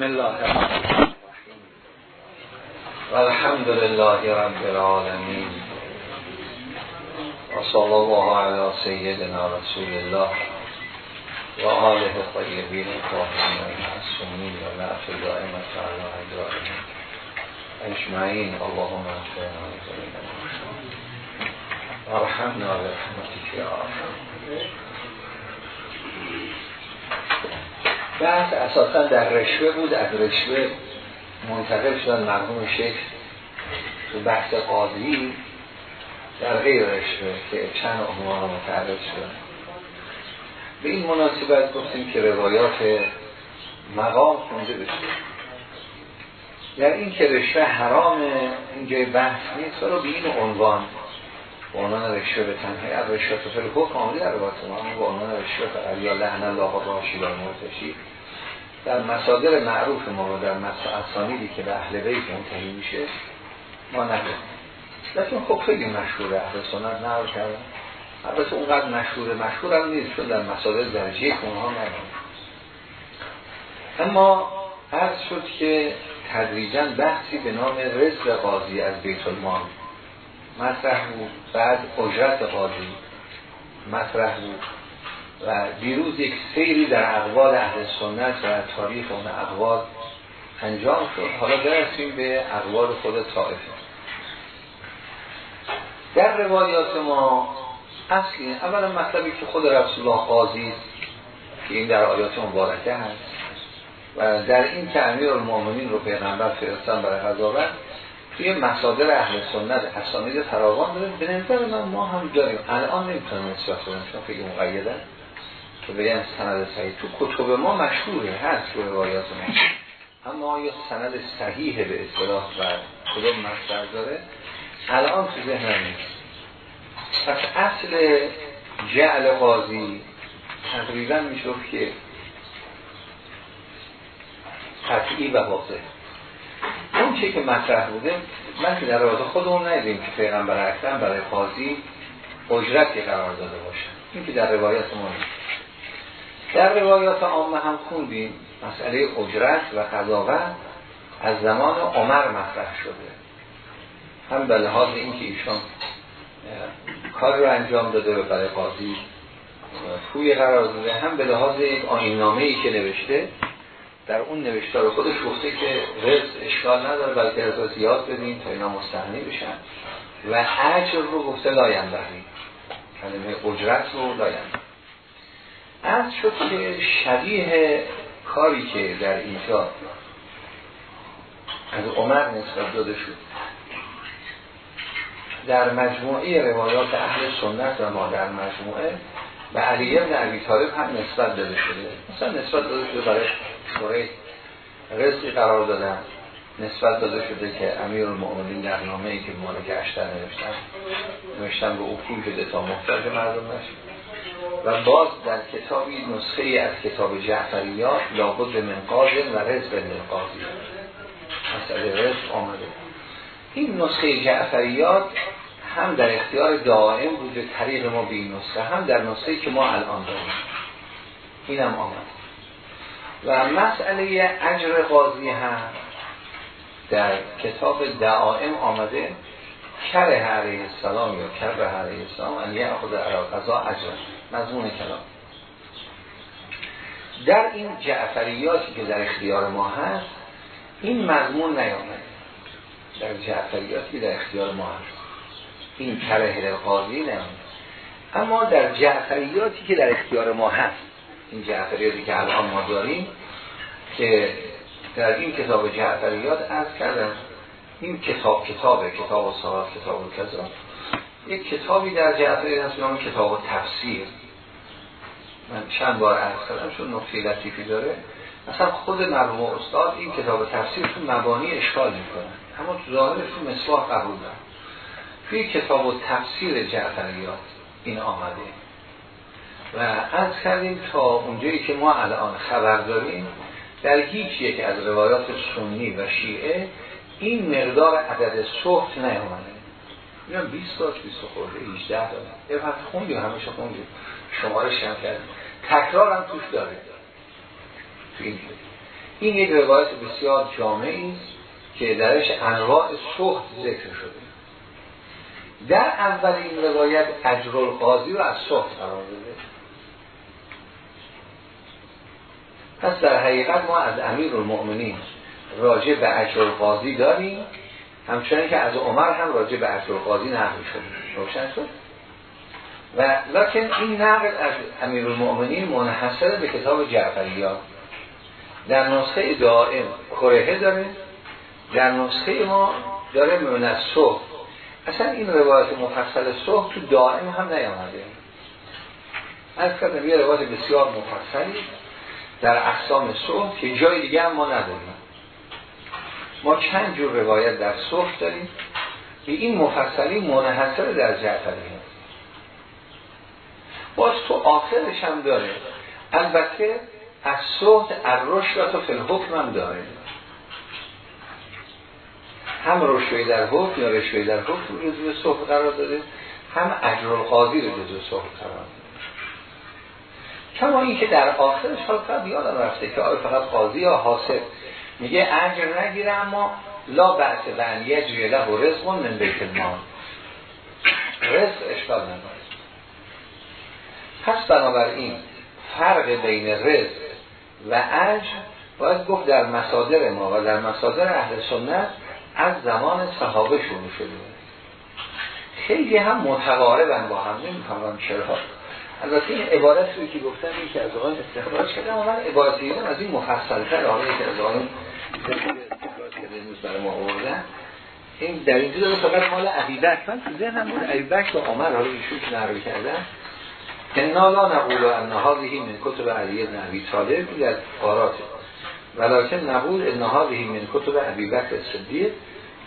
بسم الله الرحمن الرحیم والحمد لله رب العالمین و صلی الله علی سیدنا رسول الله و آله طیبین الطاهرین المعصومین و لعف دائمت علی أجرائهم. اجمعین اللهم اغفرنا و ارحمنا برحمتك یا أرحم. بحث اساسا در رشوه بود از رشوه منتقل شدن مرحوم شیخ تو بحث قاضی در غیر رشوه که چند عنوان متعرض شدن به این مناسبت گفتیم که روایات مقام خونده بشه. در این که رشوه حرام اینجای بحث نیست. رو به این عنوان به عنوان رشوه به تنهی از رشوه در روایت ما عنوان رشوه فقط یا لحن الله راشی و مرتشی در مصادر معروف ما و در اسانیدی که به اهل بیت منتهی میشه ما نداریم. لیکن خب خیلی مشهور اهل سنت نقل کردن البته اونقدر مشهور مشهور هم نیست چون در مصادر درجه اونها نداریم. اما عرض شد که تدریجا بحثی به نام رزق قاضی از بیت المال. مطرح بود بعد اجرت قاضی. مطرح بود. و دیروز یک سیری در اقوال اهل سنت و تاریخ اون اقوال انجام شد. حالا برسیم به اقوال خود طائفه. در روایات ما اصلی اولا مطلبی که خود رسول الله قاضی که این در آیات مبارکه هست و در این که امیر المؤمنین رو پیغمبر فرستان برای قضاوت توی مصادر اهل سنت اسانید فراوان داره. به نظر من ما هم داریم. الان نمی‌تونم اصلاح کنم چون خیلی مقیده. که بگن سند صحیح. تو کتب ما مشهوره هست روایات ما. اما آیا سند صحیح به اصطلاح و کدوم مصدر داره؟ الان تو ذهنم نیست. پس اصل جعل قاضی تقریبا می‌شد که قطعی و واضح. اون چه که مطرح بوده من که در رابطه خودمون ندیدیم که پیغمبر اکرم برای قاضی اجرتی قرار داده باشه. این که در روایت ما نیست. در روایات عامه هم خوندیم مسئله اجرت و قضاوت از زمان عمر مطرح شده. هم به لحاظ اینکه ایشان کار رو انجام داده و برای قاضی توی قرار داده هم به لحاظ یک آینامه ای که نوشته در اون نوشتار خودش گفته که رزق اشکال نداره بلکه رزق زیاد بدین تا اینا مستحنی بشن. و اجر رو گفته لایم بردیم کلمه اجرت رو لایم از شد که شبیه کاری که در اینجا از عمر نسبت داده شد. در مجموعه روایات اهل سنت و ما در مجموعه به علی ابن عبی طالب هم نسبت داده شده. مثلا نسبت داده شده برای سوره رزقی قرار دادن. نسبت داده شده که امیر المؤمنین در نامه ای که مالک اشتر نوشتن نوشتن به او پول شده تا محتاج مردم نشید و باز در کتابی نسخه از کتاب جعفریات لابد من قاضن و رزق من قاضی. مسئله رزق آمده. این نسخه جعفریات هم در اختیار دائم بوده طریق ما به این نسخه هم در نسخه که ما الان داریم. این هم آمد. و مسئله اجر قاضی هم در کتاب دائم آمده. کره علیه السلام یا کره السلام ان یه خود قضا اجر مضمون کلام. در این جعفریاتی که در اختیار ما هست این مضمون نیامده. در جعفریاتی که در اختیار ما هست. این کره قاضی نیامده. اما در جعفریاتی که در اختیار ما هست این جعفریاتی که الان ما داریم که در این کتاب جعفریات از کردم این کتاب کتابه کتاب و صحاب کتاب و کذا یک کتابی در جعفری هست نام کتاب و تفسیر. من چند بار عرض کردم چون نقطه لطیفی داره. مثلا خود مرحوم استاد این کتاب تفسیر تو مبانی اشکال می‌کنن اما تو ظاهرش تو مصباح قبول دارن توی کتاب و تفسیر جعفریات این آمده. و از کردیم تا اونجایی که ما الان خبر داریم در هیچ یک از روایات سنی و شیعه این مقدار عدد صحت نیامده اینا 20 تا 20 خورده 18 داره یه وقت خوندیم همیشه خوندیم. شمارش هم کردیم. تکرار هم توش داره. تو این این یک روایت بسیار جامعی است که درش انواع سخت ذکر شده. در اول این روایت اجر القاضی رو از سخت قرار داده. پس در حقیقت ما از امیر المؤمنین راجع به اجر القاضی داریم همچنین که از عمر هم راجع به اجر القاضی نقل شد. روشن شد. و لکن این نقل از امیر المؤمنین منحصر به کتاب جعفریات در نسخه دائم کرهه داره. در نسخه ما داره من صحب اصلا این روایت مفصل صحب تو دائم هم نیامده. از کردم یه روایت بسیار مفصلی در اقسام صحب که جای دیگه هم ما نداریم. ما چند جور روایت در صحب داریم به این مفصلی منحصر در جعفری باز تو آخرش هم داره. البته از صحت الرشد و تو فلحکم هم داره. هم رشوی در حکم یا رشوی در حکم رو جزو صحب قرار داده هم اجر القاضی رو جزو صحب قرار داده. کما این که در آخرش حال فقط یادم رفته که آیا فقط قاضی یا حاصل میگه اجر نگیره اما لا بحث بن یجری و رزق من بیت المال رزق اشکال نداره. پس بنابراین فرق بین رزق و اجر باید گفت در مسادر ما و در مسادر اهل سنت از زمان صحابه شروع شده. خیلی هم متقاربن با هم نمی‌فهمم چرا. البته این عبارت که گفتم این که از آقای استخراج کردم و من عبارت دیدم از این مفصل تر آقای که از آقای استخراج کرده امروز برای ما آوردن این در اینجا داره فقط مال عبیبک من تو ذهنم بود عبیبک و عمر حالا ایشون که نروی کردن. انا لا نقول ان هذه من کتب علی بن ابی طالب در قارات ولکن نقول ان هذه من کتب ابی بکر صدیق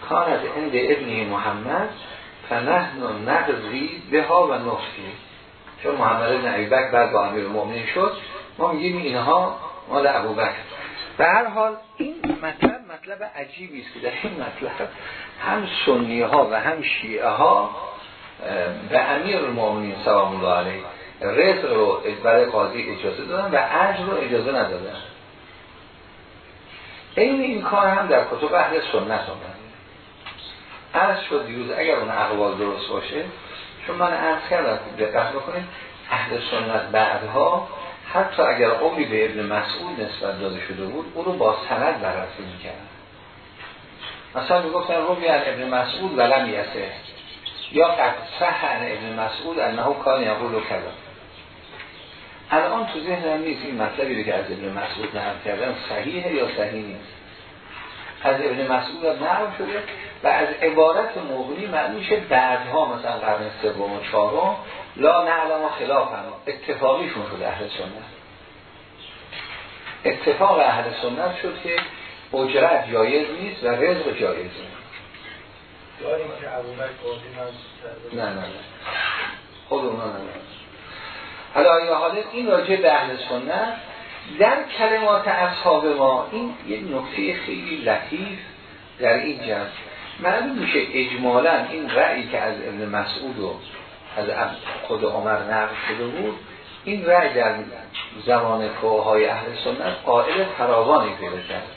کانت عند ابن محمد فنحن نقضی بها و نفتی چون محمد بن ابی بعد با امیر المؤمنین شد ما میگیم اینها مال ابو بکر به هر حال این مطلب مطلب عجیبی است که در این مطلب هم سنی ها و هم شیعه ها به امیر المؤمنین سلام الله علیه رزق رو برای قاضی اجازه دادن و عجل رو اجازه ندادن. این این کار هم در کتب اهل سنت آمده عرض شد دیروز اگر اون اقوال درست باشه چون من عرض کردم دقت بکنید اهل سنت بعدها حتی اگر عمری به ابن مسعود نسبت داده شده بود او رو با سند بررسی می‌کردن. مثلا می‌گفتن رومی از ابن مسعود ولم یسه یا قد صح ابن مسعود انه کان یقول کذا. الان تو ذهنم نیست این مطلبی که از ابن مسعود نقل کردم صحیحه یا صحیح نیست. از ابن مسعود هم نقل شده و از عبارت مغنی معلوم میشه بعدها مثلا قرن سوم و چهارم لا نعلم و خلاف هم اتفاقیشون شده اهل سنت. اتفاق اهل سنت شد که اجرت جایز نیست و رزق جایز نیست. نه نه نه. خود اونا نه حالا یا حالا این راجع به اهل سنت در کلمات اصحاب ما این یه نکته خیلی لطیف در این جمع معلوم میشه اجمالا این رأی که از ابن مسعود و از خود عمر نقل شده بود این رأی در زمان کوهای اهل سنت قائل فراوانی پیدا کرد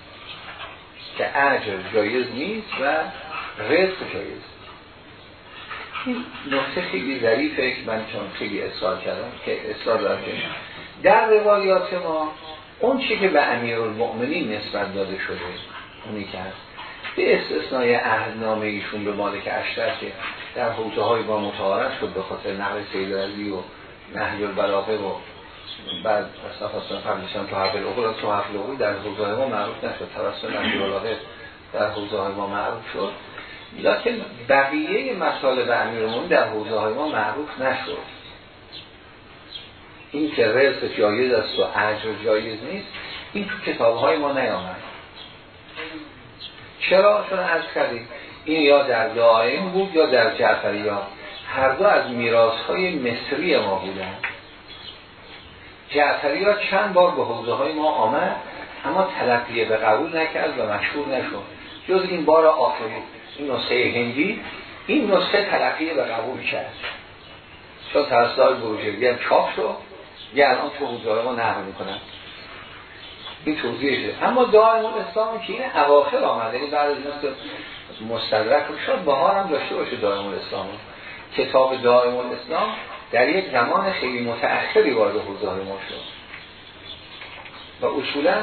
که اجر جایز نیست و رزق جایز. این نقطه خیلی ظریفه که من چون خیلی اصرار کردم که اصرار دارم در روایات ما اون چی که به امیر المؤمنین نسبت داده شده اونی که هست به استثنای اهدنامه ایشون به مالک اشتر که در حوزه های با متعارض شد به خاطر نقل سید علی و نهی البلاغه و بعد اصلا خواستن فرمیشن تو حفل اقول تو حفل در حوزه ما معروف نشد. توسط نهی البلاغه در حوزه های ما معروف شد. لیکن بقیه به المؤمنین در حوزه های ما معروف نشد. این که رزق جایز است و اجر جایز نیست این تو کتاب های ما نیامد. چرا؟ چون از کردیم. این یا در دائم بود یا در جعفریات هر دو از میراث های مصری ما بودن. جعفریات چند بار به حوزه های ما آمد اما تلقیه به قبول نکرد و مشهور نشد. جز این بار آخری این نسخه هندی این نسخه تلقیه به قبول کرد. چون های بروجردی هم چاپ شد یه الان تو حوزه ما نقل می‌کنن. این توضیحشه اما دائم الاسلام که این اواخر آمده یعنی بعد از این مستدرک شد بهار هم داشته باشه دائم الاسلام. کتاب دائم الاسلام در یک زمان خیلی متأخری وارد حوزه ما شد. و اصولا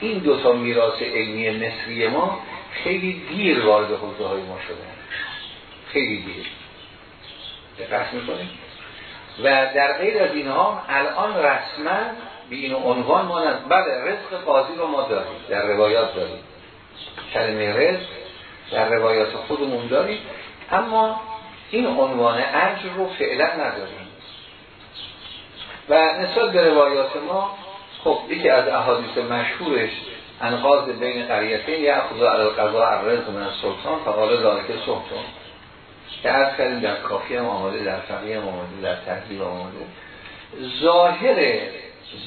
این دوتا میراث علمی مصری ما خیلی دیر وارد حوزه های ما شده خیلی دیر. دقت می‌کنیم و در غیر از اینها الان رسما به این عنوان ما بعد بله، رزق قاضی رو ما داریم در روایات داریم. کلمه رزق در روایات خودمون داریم. اما این عنوان اجر رو فعلا نداریم. و نسبت به روایات ما خب یکی از احادیث مشهورش انقاض بین قریتین یا خدا علی قضا الرزق من سلطان فقال ذالک سلطان. که از کردیم در کافی هم آماده در فقیه هم آماده در تحضیب آماده. ظاهر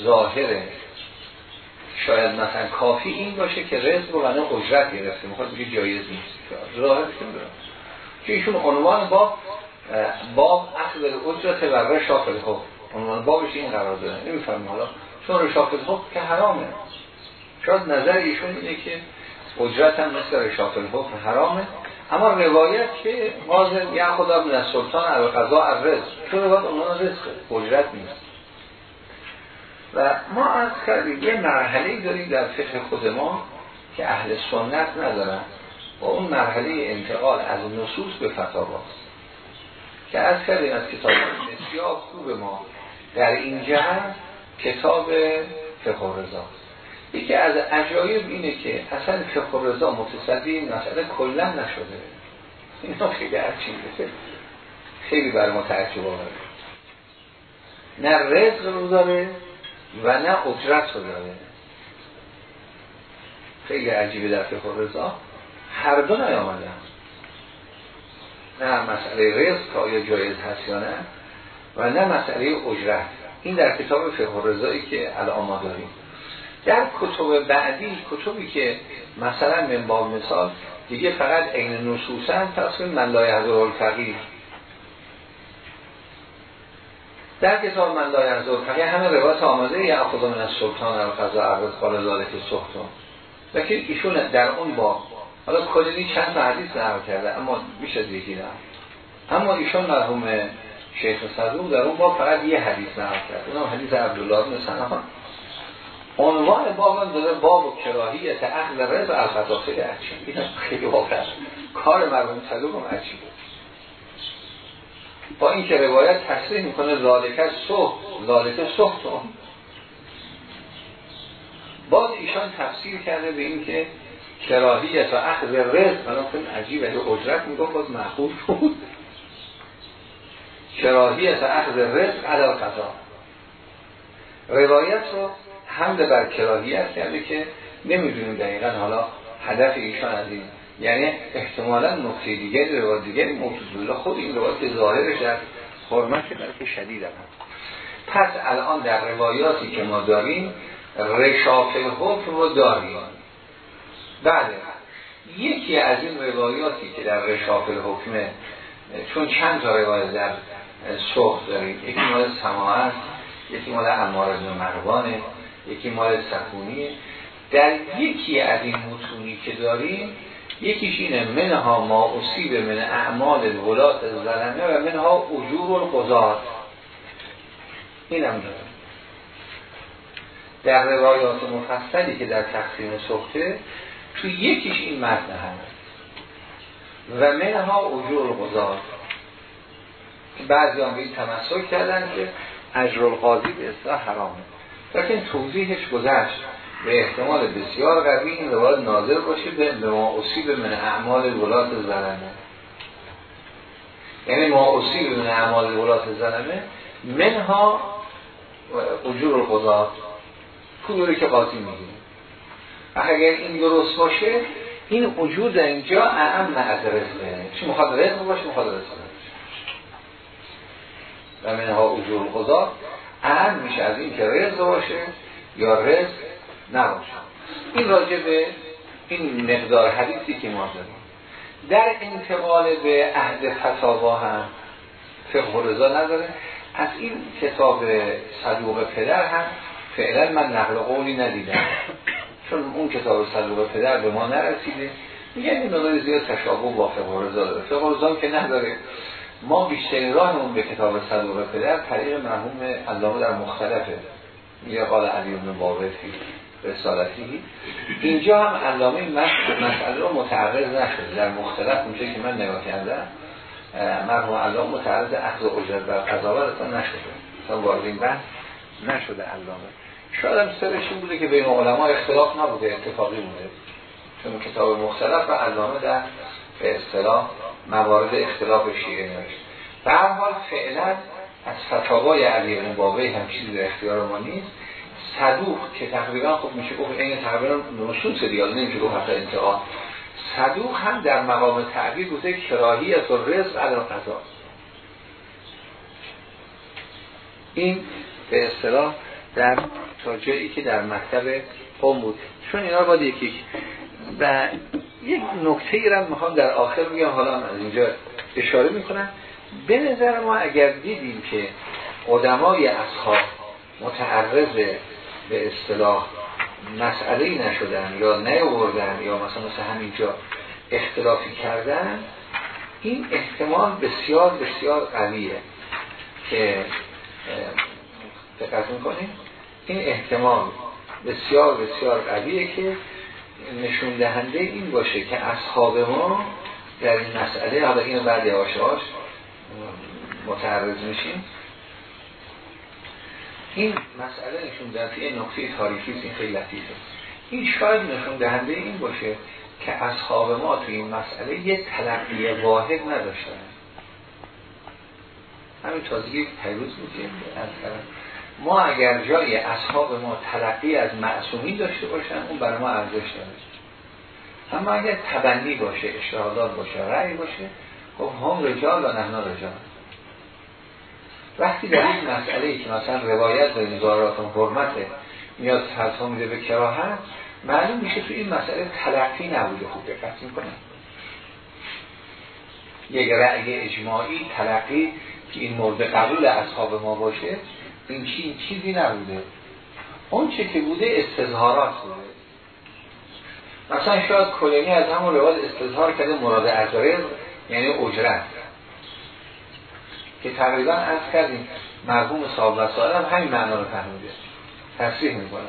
ظاهر شاید مثلا کافی این باشه که رزق رو بنا اجرت گرفته. می‌خواد بگه جایز نیست. ظاهر که ایشون عنوان با باب اخذ اجرت و رشاف خب عنوان بابش این قرار داره. نمی‌فهمیم حالا. چون رشاف خب که حرامه. شاید نظر ایشون اینه که اجرت هم مثل رشاف الحکم حرامه. اما روایت که مازن یا خدا من سلطان علی قضا الرزق. چون روایت عنوان رزق. اجرت نیست. و ما از کردیم یه مرحله داریم در فقه خود ما که اهل سنت ندارن و اون مرحله انتقال از نصوص به فتاواست. که از کردیم از کتاب بسیار خوب ما در این جهت کتاب فقه رضا یکی از عجایب اینه که اصلا فقه رضا متصدی این مسئله کلا نشده. اینا خیلی عجیبه. خیلی بر ما تعجب نه رزق رو داره و نه اجرت رو داره. خیلی عجیبه در فقه رضا. هر دو نیامدن نه مسئله رزق آیا جایز هست یا نه و نه مسئله اجرت. این در کتاب فقه رضایی که الان ما داریم. در کتب بعدی کتبی که مثلا من با مثال دیگه فقط عین نصوصا تصمیم من لای حضور الفقیر در کتاب من لای حضور الفقیر همه روایت آماده یا خدا من از سلطان القضا عرض قال ذالک سختون لیکن ایشون در اون با حالا کلی چند حدیث نقل کرده اما میشه یکی نه اما ایشون مرحوم شیخ صدوق در اون با فقط یه حدیث نقل کرده. اون حدیث عبدالله بن سنان عنوان باب داده باب و کراهیت اخذ رز خطا خیلی عجیب. خیلی واقعا. کار مرحوم صدوق هم عجیبه. با این که روایت تصریح می‌کنه ذالکه صح ذالکه صحتون باز ایشان تفسیر کرده به این که کراهیت و اخذ رزق الان خیلی عجیبه اجرت می‌گفت باز محبوب بود. کراهیت و اخذ رزق علا قضا. روایت رو حمد بر کراهیت کرده که نمی‌دونیم دقیقا حالا هدف ایشان از این یعنی احتمالا نقطه دیگه روایت دیگه موجود خود این روایت ظاهرش در حرمت که شدید هم پس الان در روایاتی که ما داریم رشاف حکم رو داریم. بله. یکی از این روایاتی که در رشاف حکمه چون چند تا روایت در سخت داریم یکی مال سماعت یکی مال امار بن مروانه یکی مال سکونیه. در یکی از این متونی که داریم یکیش اینه منها ما اصیب من اعمال الولات زلمه و منها اجور القضات این هم داریم در روایات مفصلی که در تقسیم سخته تو یکیش این متن هست و منها اجور القضات بعضی هم به این تمسک کردن که اجر القاضی به اصلاح حرامه. لیکن توضیحش گذشت. به احتمال بسیار قوی این روایت ناظر باشه به ما اصیب من اعمال ولات زلمه یعنی ما اصیب من اعمال ولات زلمه منها اجور القضات پولی که قاضی میگیم اگر این درست باشه این وجود اینجا اعم از رزقه چه مخواد رزق باشه مخواد رزق و منها اجور خدا اهم میشه از این که رزق باشه یا رزق نباشه این راجع به این مقدار حدیثی که ما داریم. در انتقال به عهد فتاوا هم فقه رضا نداره. از این کتاب صدوق پدر هم فعلا من نقل قولی ندیدم. چون اون کتاب صدوق پدر به ما نرسیده. میگن این مقدار زیاد تشابه با فقه رضا داره. فقه که نداره. ما بیشترین راهمون به کتاب صدوق پدر طریق مرحوم علامه در مختلفه. یا قال علی بن رسالتی. اینجا هم علامه مسئله رو متعرض نشده. در مختلف اونجا که من نگاه کردم مرحوم علامه متعرض اخذ اجرت بر قضاوت اصلا نشده. اصلا وارد این بحث نشده علامه. شاید هم سرش این بوده که بین علما اختلاف نبوده اتفاقی بوده چون کتاب مختلف و علامه در به اصطلاح موارد اختلاف شیعه نوشت به هر حال فعلا از فتاوای علی بن بابی هم چیزی در اختیار ما نیست. صدوق که تقریبا خب میشه گفت این تقریبا نصوص دیال نمیشه گفت حتی انتقال صدوق هم در مقام تعبیر گفته کراهی از رزق علی قضا. این به اصطلاح در تا جایی که در مکتب قوم بود. چون اینا باید یکی و یک نکته ای رو می‌خوام در آخر بگم حالا از اینجا اشاره می‌کنم. به نظر ما اگر دیدیم که قدمای اصحاب متعرض به اصطلاح مسئله نشدن یا نیاوردن یا مثلا مثل همینجا اختلافی کردن این احتمال بسیار بسیار قویه که دقت می‌کنیم این احتمال بسیار بسیار قویه که نشون دهنده این باشه که اصحاب ما در این مسئله حالا اینو بعد یواش متعرض میشیم. این مسئله نشون دهنده این نقطه تاریخی این خیلی لطیفه این شاید نشون دهنده این باشه که اصحاب ما توی این مسئله یه تلقی واحد نداشتن. همین تازگی پیروز از ما اگر جای اصحاب ما تلقی از معصومی داشته باشن اون برای ما ارزش داره اما اگر تبنی باشه اشتهادات باشه رأی باشه خب هم رجال و نحنا رجال. وقتی در این مسئله ای که مثلا روایت داریم زارات حرمت میاد تلتا میده به کراهت معلوم میشه تو این مسئله تلقی نبوده خوب دقت می‌کنه یک رأی اجماعی تلقی که این مورد قبول اصحاب ما باشه این چی چیزی نبوده. اون چه که بوده استظهارات بوده. مثلا شاید کلینی از همون روایت استظهار کرده مراد ازاره یعنی اجرت که تقریبا از کردیم مرحوم صاحب وسائل هم همین معنا رو فهمیده تصریح می‌کنه.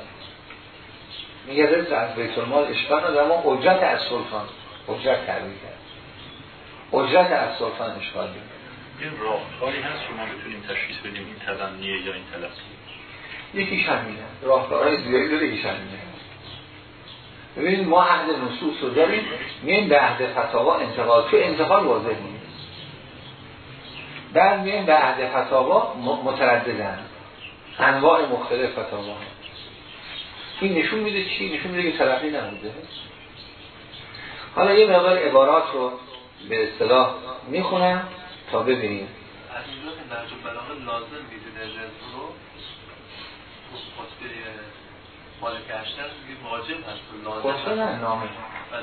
میگه رزق از بیت المال اشکال نداره اما اجرت از سلطان اجرت تعبیر کرد. اجرت از سلطان اشکال دید این راهکاری هست شما بتونیم تشخیص بدیم این تبنیه یا این تلقی یکیش همینه راهکارهای زیادی داره یکیش همینه ببینید ما عهد نصوص رو داریم میایم به عهد فتاوا انتقال. تو انتقال واضح نیست. بعد میایم به عهد فتاوا مترددن. انواع مختلف فتاوا. این نشون میده چی؟ نشون میده که تلقی نبوده. حالا یه مقدار عبارات رو به اصطلاح می‌خونم تا ببینیم. از اینجا که نرجو بلاغه لازم می‌دونه رو مالک اشتر واجب هست خطبه نه نامه. بله.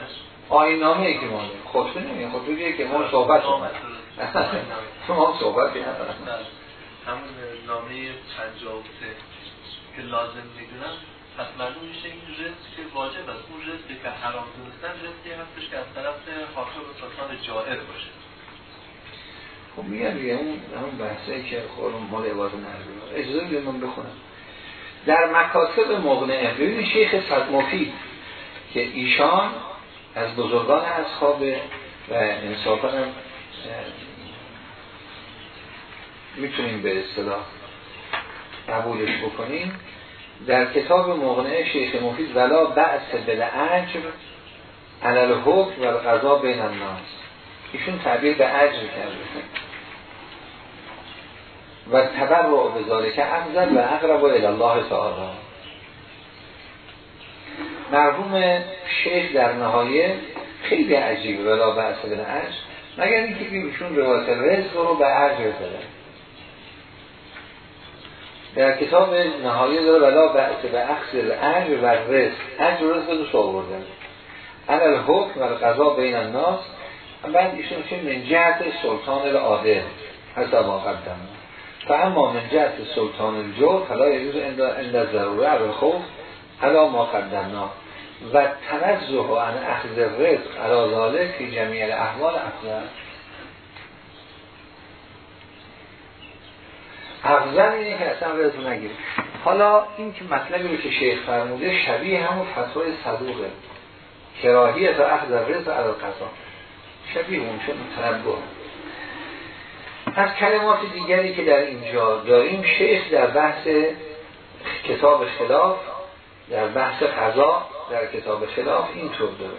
آین نامه ای که مالک خطبه نمیه خطبه که ما صحبت اومد شما صحبت بله. همون نامه 53 که لازم می‌دونم. پس معلوم میشه این رزق که واجب است. اون رزقی که حرام دونستن رزقی هستش که از طرف حاکم سلطان جائر باشه. خب میگم دیگه اون همون بحثه که خورم مال عباد نرده. اجازه بیده من بخونم. در مکاتب مغنعه. ببینید شیخ صد مفید که ایشان از بزرگان اصحاب و انصافا هم می‌تونیم به اصطلاح قبولش بکنیم. در کتاب مغنعه شیخ مفید ولا بعث بالعجر علال حکم و قضا بین الناس. ایشون تعبیر به عجر کرده. و تبر رو به ذالک افضل و اقرب و الله تعالی. مرحوم شیخ در نهایه خیلی عجیبه ولا به عجر مگر اینکه ایشون روایت رزق رو به عجر زده در کتاب نهایه داره ولا به اخذ العجر و رزق عجر و رزق دوست آوردن. انا حکم و القضا بین الناس. بعد ایشون چه من جهت سلطان العادل حسب ما قدم فاما من جهت سلطان الجور فلا یجوز اند ضروره. علی خوف علا ما قدمنا. و تنزه عن اخذ رزق علا ذالک فی جمیع الاحوال افضل. افضل اینه که اصلا رزق نگیریم. حالا این که مطلبی رو که شیخ فرموده شبیه همون فتوای صدوقه. کراهیت و اخذ رزق علا قضا شبیه اون چون تنبه. از کلمات دیگری که در اینجا داریم شیخ در بحث کتاب خلاف در بحث قضا در کتاب خلاف اینطور داره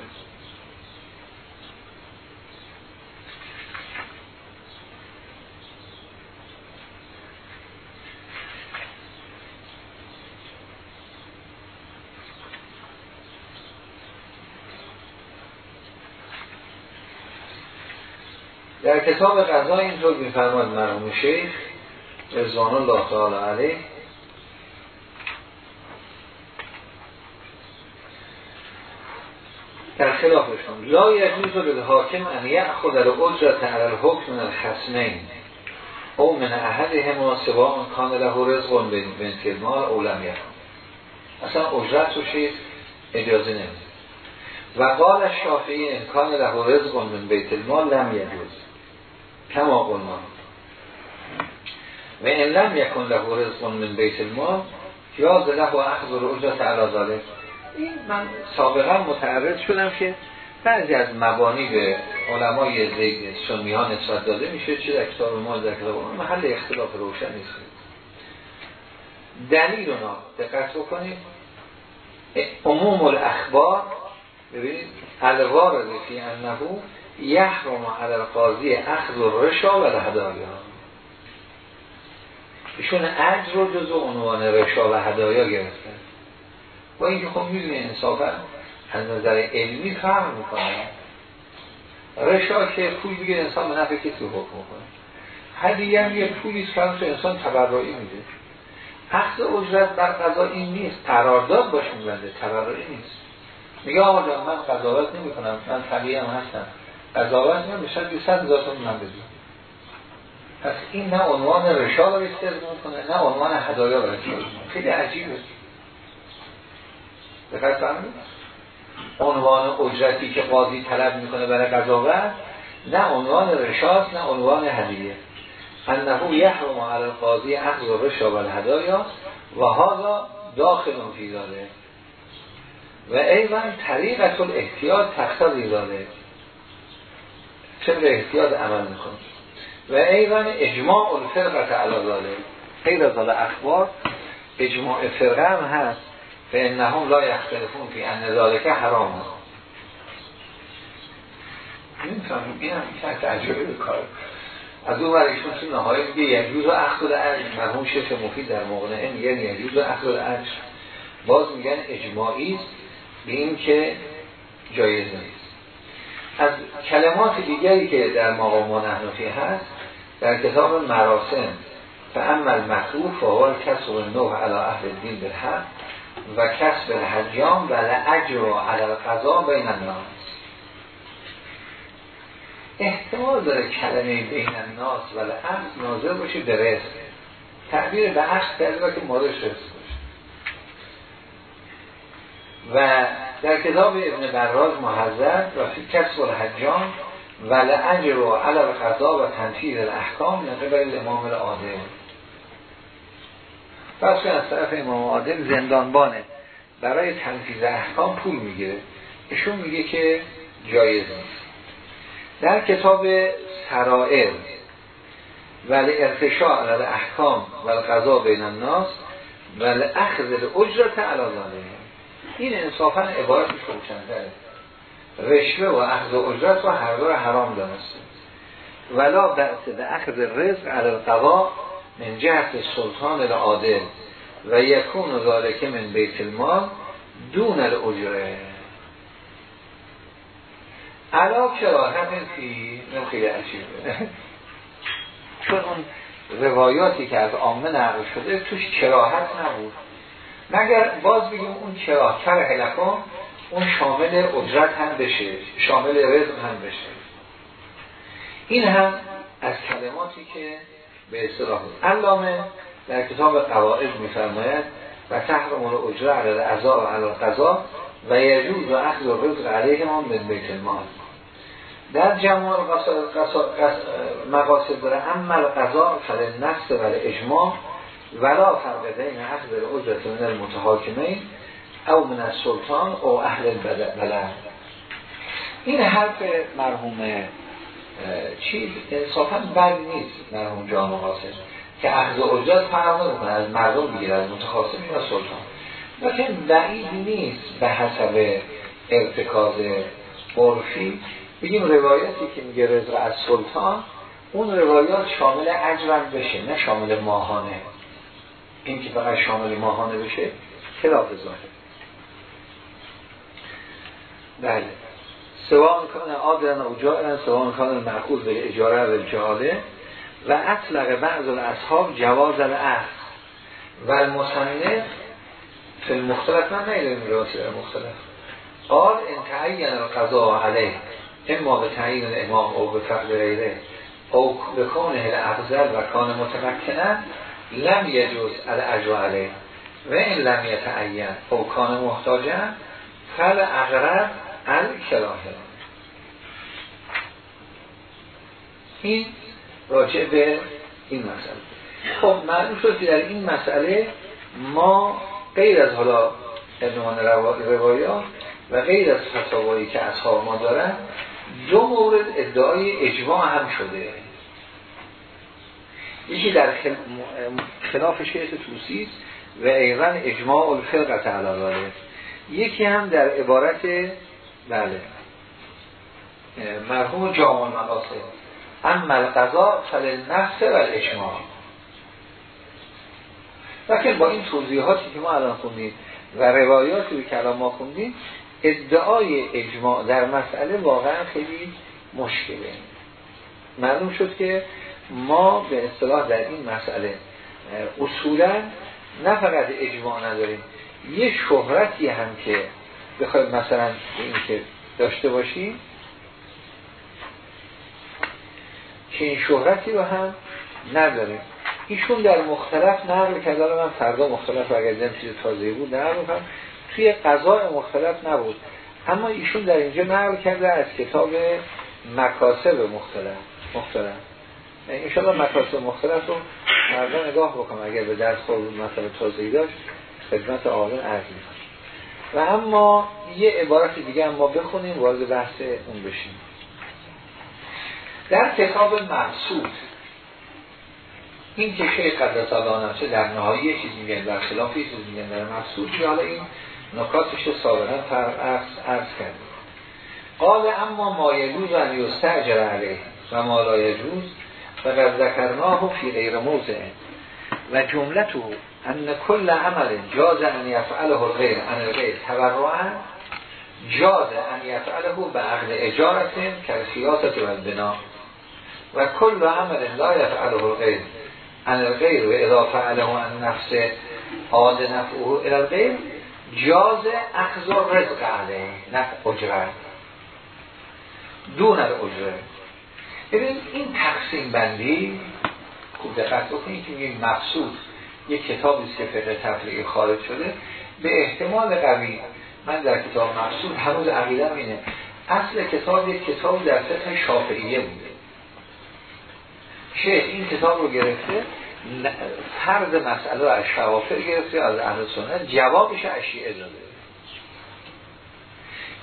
در کتاب غذا اینطور میفرماد مرحوم شیخ رضوان الله تعالی علیه. در خلافشون لا یجوز للحاکم ان یأخذ الاجرت علی الحکم من الخصمین او من احدهما سواء کان له رزق بنت المال او اصلا اجرت رو شیخ اجازه نمید و قال شافعی امکان له رزق من بیت المال لم یجوز. کما قلنا و این لم یکن له رزق من بیت المال جاز له و اخذ اجرت علی ذلك این من سابقا متعرض شدم که بعضی از مبانی به علمای سنی ها نسبت داده میشه چه در کتاب ما در کتاب محل اختلاف روشن نیست. دلیل اونا دقت بکنید. عموم الاخبار ببینید الوارد فی انه یحرم علی القاضی اخذ الرشا و الهدایا ایشون اجر رو جزو عنوان رشا و هدایا گرفتن با اینکه خب می‌دونه انصافا از نظر علمی فرق می‌کنه. رشا که پول بگیر انسان به نفع کسی حکم کنه هدیه هم یه پولیست که تو انسان تبرعی میده. اخذ اجرت بر قضا این نیست. قرارداد باش میبنده. تبرعی نیست. میگه آقا من قضاوت نمی کنم من طبیعی هم هستم. قضاوت به شرط 100 هزار تومان من بدون پس این نه عنوان رشا رو استفاده می‌کنه نه عنوان هدایا رو خیلی عجیبه. دقت عنوان اجرتی که قاضی طلب می‌کنه برای قضاوت نه عنوان رشاست نه عنوان هدیه. انه یحرم علی القاضی اخذ الرشا و الهدایا و هذا داخل فی ذلك و ایوان طریقت الاحتیاط تقتضی ذلك چه احتیاط عمل می‌کنه و ایوان اجماع الفرقه علی ذلك. غیر از اخبار اجماع فرقه هم هست. به انهم لا یختلفون فی ان ذالک حرام. هست نمی‌فهمیم این هم یک تجربه کار. از اون ورشون تو نهایی میگه یجوز و اخذ العجر مرحوم شیخ مفید در مغنعه میگن یجوز و اخذ العجر باز میگن اجماعی به این که جایز نیست. از کلمات دیگری که در مقام نحنفی هست در کتاب مراسم فعمل مکروه فهوال کسب نوح علی اهل دین بالحق و کسب الحجام و لعجر و علی قضا بین الناس. احتمال داره کلمه بین الناس و لعجر ناظر باشه به رزق. تعبیر به عشق کرده که مادرش رزق باشه. و در کتاب ابن براز محذر و فی کسب الحجام و لعجر و علی قضا و تنفیذ الاحکام نقبل امام العادل پس از طرف امام عادل زندانبانه. برای تنفیذ احکام پول می‌گیره. ایشون میگه که جایز نیست. در کتاب سرائر ولی ارتشاء علی احکام و قضا بین الناس ولی اخذ اجرت علازانه این انصافا عبارتش روشن‌تره رشوه و اخذ اجرت و هر دو حرام دانسته. ولا بحث به اخذ رزق علی القضا من جهت سلطان العادل و یکون ذالک من بیت المال دون الاجره. علا کراهت فی خیلی عجیبه چون اون روایاتی که از عامه نقل شده توش کراهت نبود. مگر باز بگیم اون کراه کره لکن اون شامل اجرت هم بشه شامل رزق هم بشه. این هم از کلماتی که به اصطلاح علامه در کتاب قواعد میفرماید و تحرم الاجره علی عذا و علی قضا و یجوز و اخذ و رزق علیه ما من بیت المال. در جمع مقاصد داره اما قضا فل نفس و اجماع ولا فرق بین اخذ الاجره من المتحاکمین او من السلطان او اهل بلد این حرف مرحوم چیز انصافا بد نیست مرحوم جان قاسم که اخذ اجرت فرق نمی‌کنه از مردم بگیر از متخاصم یا سلطان. لیکن بعید نیست به حسب ارتکاز عرفی. بگیم روایتی که میگه از سلطان اون روایات شامل اجرم بشه نه شامل ماهانه. این که فقط شامل ماهانه بشه خلاف ظاهر. بله. سوان کنه آدرن و جائرن سوان کنه معقول به اجاره و جاله و اطلق بعض الاصحاب جواز الاخ و المصنف فی المختلف من نیداریم رواسه مختلف. قال ان تعین القضاء علیه اما به تعیین الامام او به فقد غیره. او به کونه افضل و کان متمکنه لم یجوز الاجر علیه. و این لم یتعین. او کان محتاجه فل اغرب الکلاهه. این راجع به این مسئله. خب معلوم شد که در این مسئله ما غیر از حالا ادمان روایات و غیر از فتاوایی که اصحاب ما دارن دو مورد ادعای اجماع هم شده. یکی در خلاف شیخ توسی و ایران اجماع الفرقت علاقه یکی هم در عبارت بله. مرحوم جامع مقاصد اما القضا فل نفس و الاجماع. لیکن با این توضیحاتی که ما الان خوندیم و روایاتی که الان ما خوندیم ادعای اجماع در مسئله واقعا خیلی مشکله. معلوم شد که ما به اصطلاح در این مسئله اصولا نه فقط اجماع نداریم. یه شهرتی هم که بخوایم مثلا این که داشته باشیم که این شهرتی رو هم نداره ایشون در مختلف نقل کرده من فردا مختلف اگر دیدم چیز تازه بود نقل کنم توی قضاء مختلف نبود. اما ایشون در اینجا نقل کرده از کتاب مکاسب مختلف مختلف. انشاءالله مکاسب مختلف رو فردا نگاه بکنم اگر به درس خود مثلا تازهی داشت خدمت آقایان عرض و اما یه عبارت دیگه هم ما بخونیم وارد بحث اون بشیم. در کتاب مقصود این که شیخ قدس الله نفسه در نهایی چیز میگن در خلاف چیز میگن در مقصود حالا این نکاتش رو سابقا عرض, عرض کرد قال اما ما یجوز ان یستعجر علیه و ما لا و قد ذکرناه فی غیر موضع. و جملته ان کل عمل جاز ان یفعله غیر ان غیر تبرعا جاز ان یفعله به عقل اجارت کلسیاست و بنا. و کل عمل لا یفعله الغیر ان الغیر. و اذا فعله عن نفس عاد نفعه الى الغیر جاز اخذ رزق علیه نه اجره. دون الاجره. ببین این تقسیم بندی خوب دقت بکنید که میگیم مقصود یک کتابی که فقه تفریقی خارج شده. به احتمال قوی من در کتاب مقصود هنوز عقیدم اینه. اصل کتاب یک کتاب در فقه شافعیه بوده. شیخ این کتاب رو گرفته فرض مسئله از شوافر گرفته از اهل سنت جوابش از داده.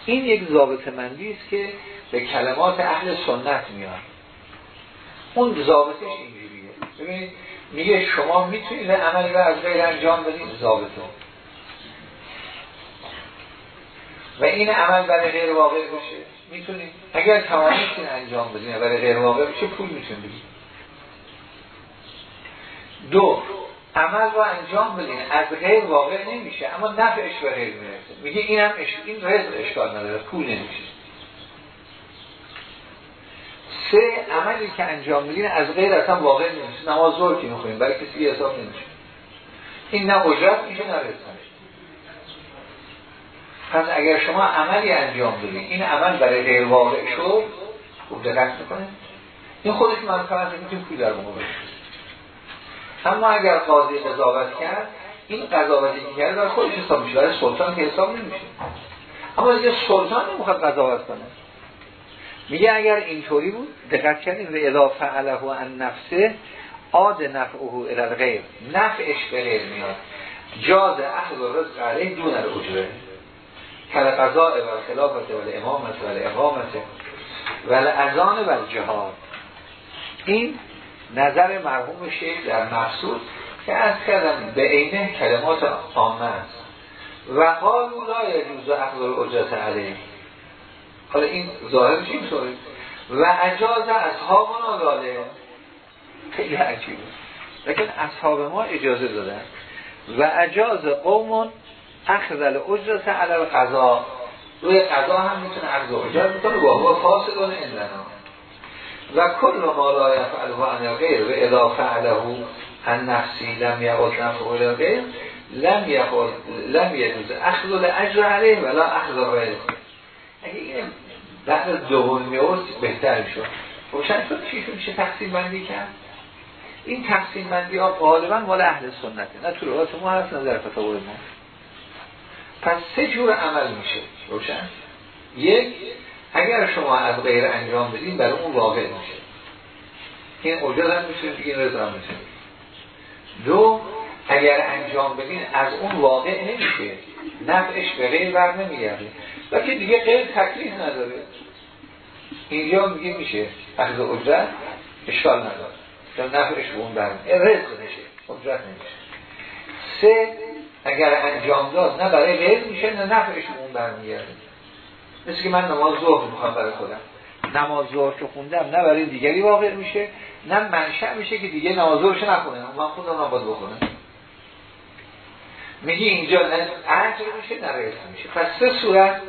این یک ضابط مندی است که به کلمات اهل سنت میاد. اون ضابطش اینجوریه ببینید میگه شما می‌تونید عملی رو از غیر انجام بدید ضابطه. و این عمل برای غیر واقع باشه. می‌تونید. اگر توانستین انجام بدید برای غیر واقع باشه پول می‌تونید دو عمل رو انجام بدین. از غیر واقع نمیشه اما نفعش به غیر می‌رسه. میگه اینم اش... این رزق اشکال نداره پول نمیشه. سه عملی که انجام میدین از غیر اصلا واقع نمیشه. نماز ظهر که می‌خونیم برای کسی حساب نمیشه. این نه اجرت میشه نه رزق پس اگر شما عملی انجام بدین این عمل برای غیر واقع شد خوب دقت می‌کنه. این خودش منفعت می‌تونه پول در اما اگر قاضی قضاوت کرد این قضاوتی که کرد در خودش حساب میشه. برای سلطان که حساب نمیشه. اما دیگه سلطان نمی‌خواد قضاوت کنه میگه اگر اینطوری بود دقت کردیم و اضافه علیه ان نفسه عاد نفعه الى الغیر نفعش به غیر میاد. جاز اخذ و رزق علیه دون الاجره کل قضاء و خلافت و امامت و اقامت و اذان و جهاد این نظر مرحوم شیخ در مقصود که از کردم به عینه کلمات عامه است. و قالو لا یجوز اخذ الاجرت علیه حالا این ظاهرش اینطوری و اجاز اصحابنا داده. خیلی عجیبه لیکن اصحاب ما اجازه دادن. و اجاز قومون اخذ الاجرت علی القضا. روی قضا هم می‌تونه اخذ اجرت بکنه با هو فاسدون اندنا و کل ما لا یفعله عن غیر و اضافه فعله عن نفسی لم یقل نفعه غیر لم یقل لم یجوز اخذ الاجر علیه ولا اخذ غیر اگه بعد دوم میورد بهتر شد روشن شد چی میشه تقسیم بندی کرد؟ این تقسیم بندی ها غالبا مال اهل سنته نه تو روایت ما هست نظر فتاوی ما. پس سه جور عمل میشه. روشن؟ یک اگر شما از غیر انجام بدین برای اون واقع میشه. این اجاز هم میشه دیگه رضا میشه. دو اگر انجام بدین از اون واقع نمیشه. نفعش به غیر بر نمیگرده. و که دیگه غیر تکلیف نداره. اینجا میگه میشه اخذ اجرت اشکال نداره. چون نفعش به اون برم رزق نشه اجرت نمیشه. سه اگر انجام داد نه برای غیر میشه نه نفعش به اون برمیگرده مثل که من نماز ظهر می‌خوام برای خودم. نماز ظهر که خوندم نه برای دیگری واقع میشه نه منشأ میشه که دیگه نماز ظهرش نخونم. من خوندم نباید بخونم. میگی اینجا نه عجر میشه نه میشه. پس سه صورت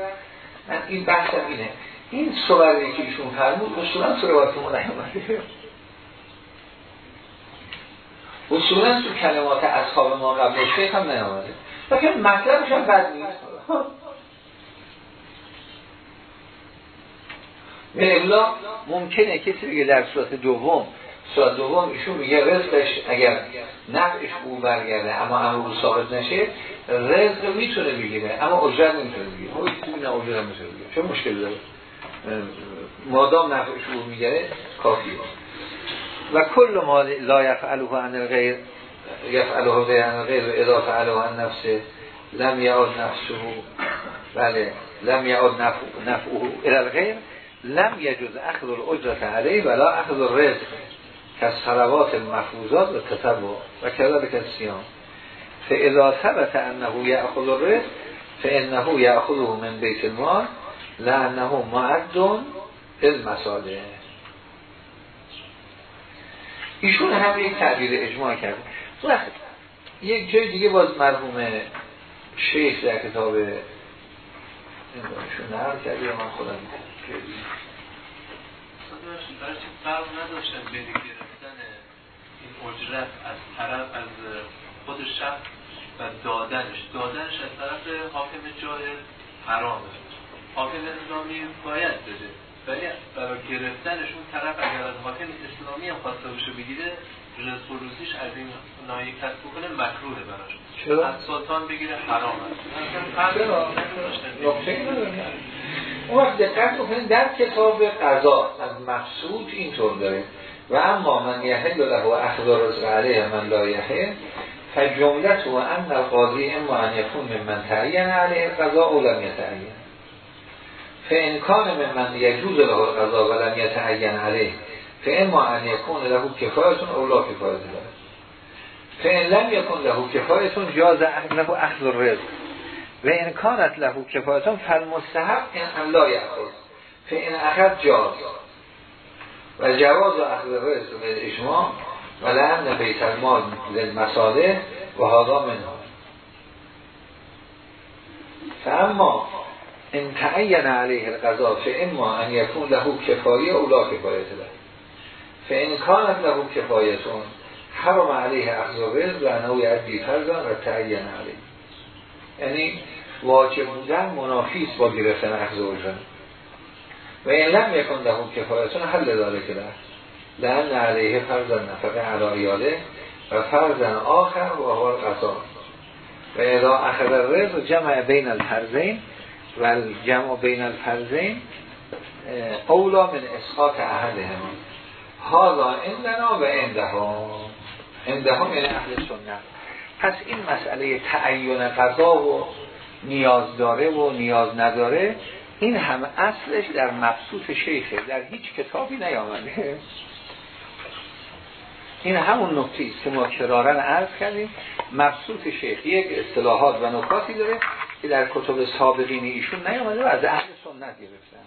من این بحثم اینه. این صوره که ایشون فرمود اصولا صورت ما نیومده. اصولا تو کلمات اصحاب ما قبل شیخ هم نیامده لیکن مطلبش هم بد نیست. به ممکنه کسی بگه در صورت دوم صورت دوم ایشون میگه رزقش اگر نفعش او برگرده اما امرو ثابت نشه رزق می‌تونه بگیره اما اجرت نمی‌تونه بگیره. او نه اجرت می‌تونه بگیره. چه مشکل داره؟ مادام نفعش او می‌گیره کافیه. و کل ما لا یفعله عن الغیر یفعله غیر عن الغیر و اذا فعله عن نفسه لم یعود نفسه بله لم یعود نفعه الى الغیر لم یجوز اخذ الاجرت علیه ولا اخذ الرزق. که صلوات المفروضات و تتبع و کذلك الصيام فاذا ثبت انه یاخذ الرزق فانه یاخذه من بیت المال لانه معد المصالح ایشون هم یک تعبیر اجماع کرد. وقت یک جای دیگه باز مرحوم شیخ در کتاب نمیدونشون نهار کردی من خودم؟ برای چی فرق نداشتن بین گرفتن این اجرت از طرف از خود شخص و دادنش؟ دادنش از طرف حاکم جای حرامه. حاکم نظامی باید بده. ولی برای گرفتنش اون طرف اگر از حاکم اسلامی هم خواسته باشه بگیره روزیش از این نایه کسب بکنه مکروه براش. چرا؟ از سلطان بگیره حرام است. چرا؟ اون وقت دقت بکنید در کتاب قضا از مقصود اینطور داره و اما من یحل له و اخذ رزق علیه من لا یحل فجملت و ان القاضی اما ان یکون من تعین علیه قضا او لم یتعین. فانکان من من یجوز له قضا و لم یتعین علیه فاما ان یکون له کفایتون او لا کفایت داره فان لم یکن له کفایتون جاز له اخذ الرزق. و این کانت له کفایتون فالمستحب این لا یأخذ فان اخذ جاز. و جواز اخذ رزق به اجماع و لعن بیت المال للمصالح و هادا منها. فاما ان تعین علیه القضا فاما ان یکون له کفایه او لا کفایت له. فان کانت له کفایتون حرم علیه اخذ رزق و انه یعدی فرزان و تعین علیه. یعنی واجب بودن منافیست با گرفتن اخذ اجرت و این لم یکن لهم کفایتون حل داره که لعن علیه فرزن نفقه علایاله و فرزن آخر و هو قضا و اذا اخذ الرز جمع بین الفرزین و جمع بین الفرزین اولا من اسقاط احدهم. هذا عندنا و عندها عندهم یعنی اهل سنت. پس این مسئله تعین قضا و نیاز داره و نیاز نداره این هم اصلش در مبسوط شیخه در هیچ کتابی نیامده. این همون نکته است که ما کرارن عرض کردیم. مبسوط شیخ یک اصطلاحات و نکاتی داره که در کتب سابقین ایشون نیامده و از اهل سنت گرفتن.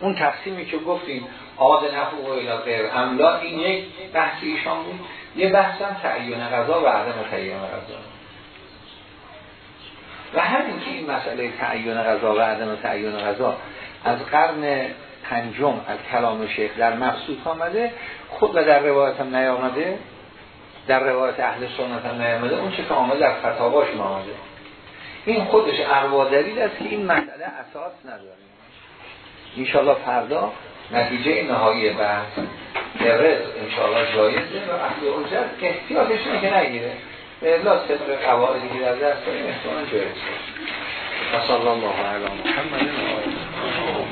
اون تقسیمی که گفتیم آد نفع و غیر املا این یک بحث ایشان بود. یه بحث هم تعیین غذا و عدم تعیین غذا. و همین که این مسئله تعیین غذا و عدم تعیین غذا از قرن پنجم از کلام شیخ در مبسوط آمده خود و در روایت هم نیامده در روایت اهل سنت هم نیامده اون چه که آمده در فتاواش آمده. این خودش اروا است که این مسئله اساس نداره. انشاءالله فردا نتیجه نهایی بحث رز انشاءالله جایزه و اصل اجرت احتیاطش که نگیره. به الا طبق قواعدی که در دست داریم احتمال جایزه. و صلی الله علی محمد و